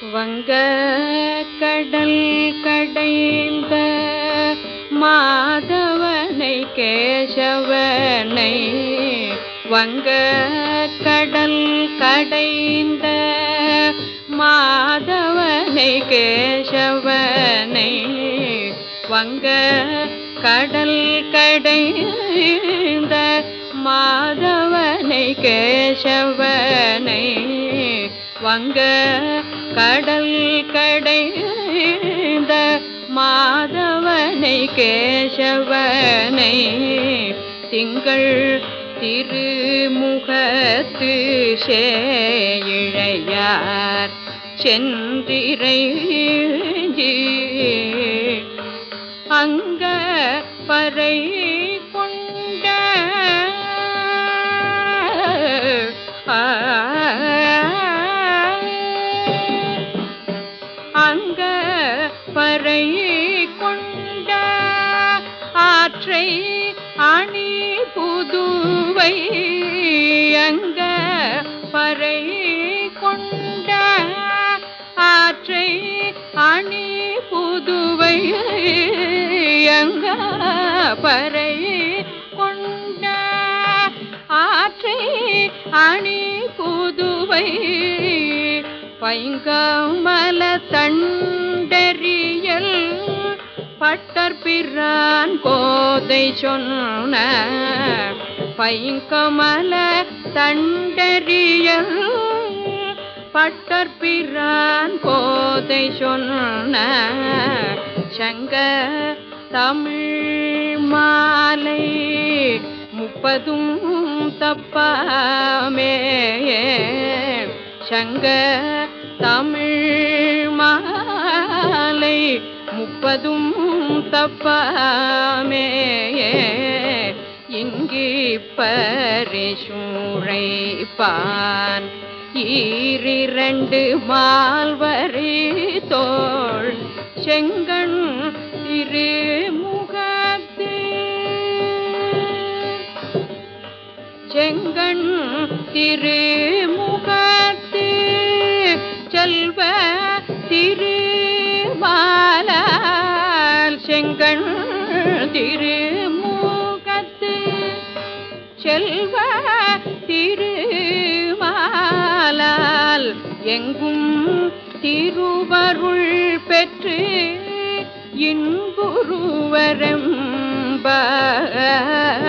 வங்க கடல் கடைந்த மாதவனை கேசவனை. வங்க கடல் கடைந்த மாதவனை கேசவனை. வங்க கடல் கடைந்த மாதவனை கேசவனை. வங்க கடல் கடைந்த மாதவனை கேசவனை திங்கள் திருமுகத்து சேழையார் சென்றிரைஞ்சி அங்க பறை கொண்ட ஆ தங்க பறை கொண்ட ஆற்றை அணி புதுவை அங்க பறை கொண்ட ஆற்றை அணி புதுவை அங்க பறை கொண்ட ஆற்றை அணி புதுவை பைங்கமல தண்டறியல் பட்டர்பிரான் கோதை சொன்ன பைங்கமல தண்டறியல் பட்டர்பிரான் கோதை சொன்ன சங்க தமிழ் மாலை முப்பதும் தப்பாமே சங்க தமிழ் மாலை முப்பதும் தப்பாமே. இங்கு பரிசூழைப்பான் ஈரிரண்டு மால்வரி தோள். செங்கண் திருமுகத்து. செங்கண் திரு செங்கண் திருமுகத்து செல்வ திருமாலால் எங்கும் திருவருள் பெற்று இன்புருவரம்பாவாய் ஆ